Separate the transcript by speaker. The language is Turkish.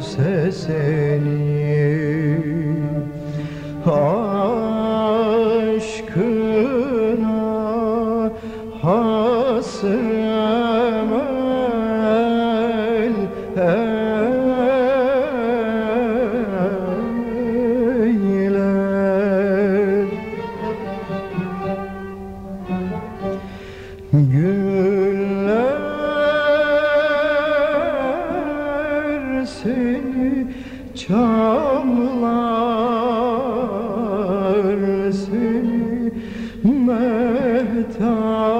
Speaker 1: görse aşkına hasır emel eyler Güller seni çamlar seni mehtap